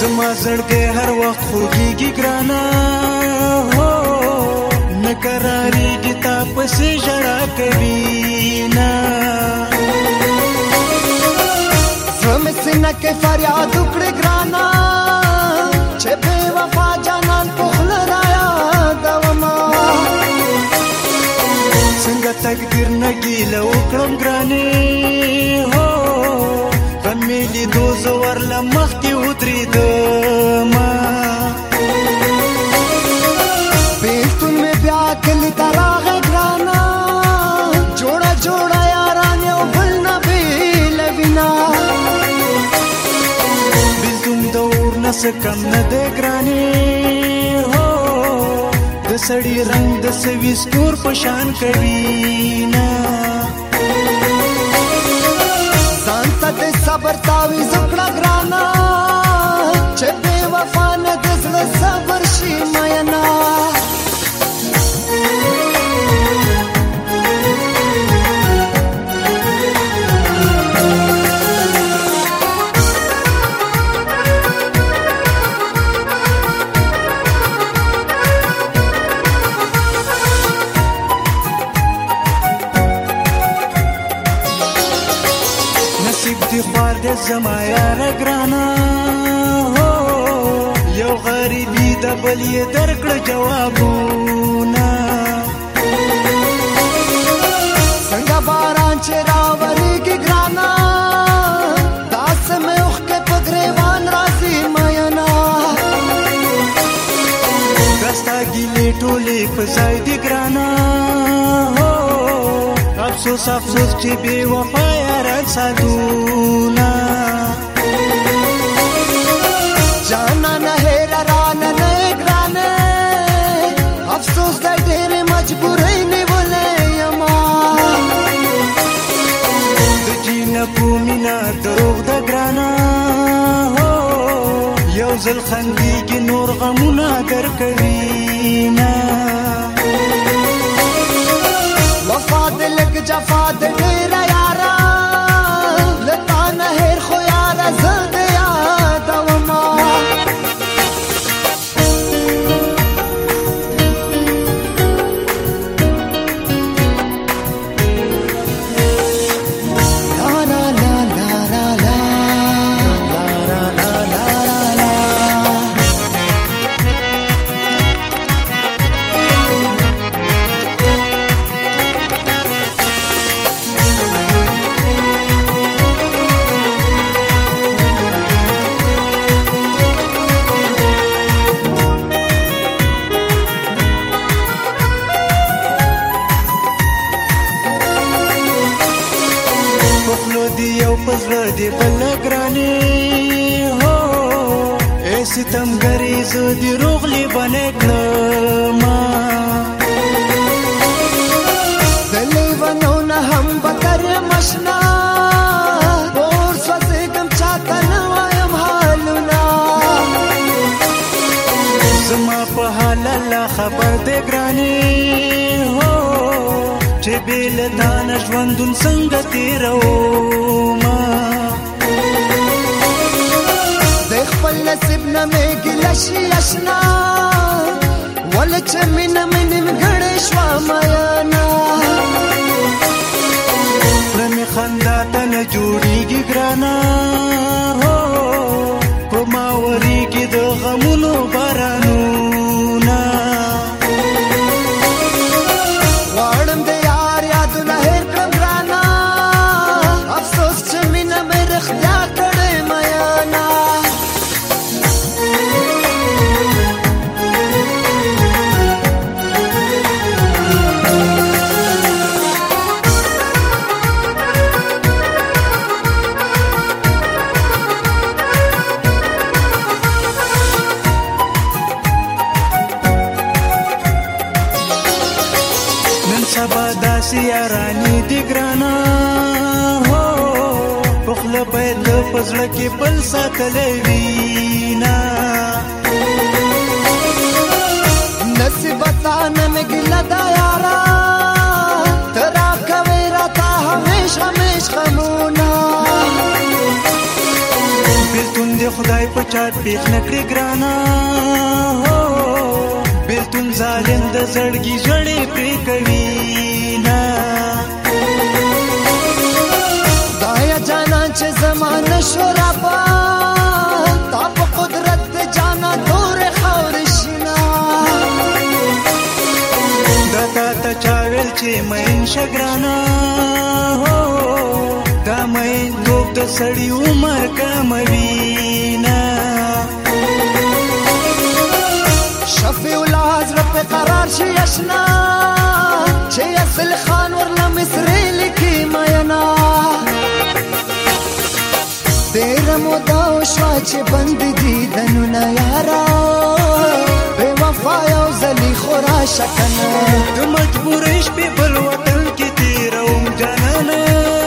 زما زړګي هر وخت خوږيږي ګرانا نه قرارېږي تا پسې ژړا کوي نه زما سینه کې فریاد وکړي ګرانا چې بې وفا جانان په خوله را یادوما څنګه تقدیر نه ګیله وکړم ګرانې هو لیدو زور لمختی ودریدم بیتون می بیا کلی تراغ گرانا جوڑا جوڑا یاران یو بلنا بیل وینا بیلتون دور نس کم نده گرانی د سړی رنگ د سویس کور پشان کوي نه ځان ته صبر تعویز کړه ګرانه چې بے وفا نه د زړه صبر یار د زما یار ګرانا یو غریبی د بلې درکړه جوابونه څنګه باران چې راوړي ګرانا داس مې اوخ کې پګریوان راځي مې نه دستا ګلې ټولې په ځای دی افسوس افسوس چی بی وفا رد سدونا جانا نهی را را نگرانه افسوس دی دیر مجبوره نی بوله یما دی جی نکو مینا دروغ دا گرانا یو زلخندی گی نور غمونا در کری زړه دی یو په زړه دی بل ګرانی هو اے ستمګری زه دی روغلی بنې کړم دلی ونو نه هم بکر مشنا اور سوځي کم چاته نه وایم حالنا زما په حال الله خبر دی ګرانی چې بل دانه ژوندون څنګه تیرو ما د خپل نصیب نه مې ګلشي آشنا ول چې مين مين غړې شوا مایا دی ګرانا هو پخله باید له پزړه کې بل ساتلې وینا نصیب تا نن ګل دا یارا ترا کوي را تا همیش همیش خمونا بیلتون دی خدای په چات پیخ نکړي ګرانا بیلتون ظالم د زړګي جړې پری کوي نه چې زمانه شورا په تا په قدرت د جانا تور خور شنا دا تا ته چاویل چې مې شګرانا دا مې دوه سړی عمر کموي نه ډېر مو دا شوا چې بند دي دنونه یارا بے وفا یو زلی خورا شکنه د مجبورې شپې بل وطن کې تیروم جانانه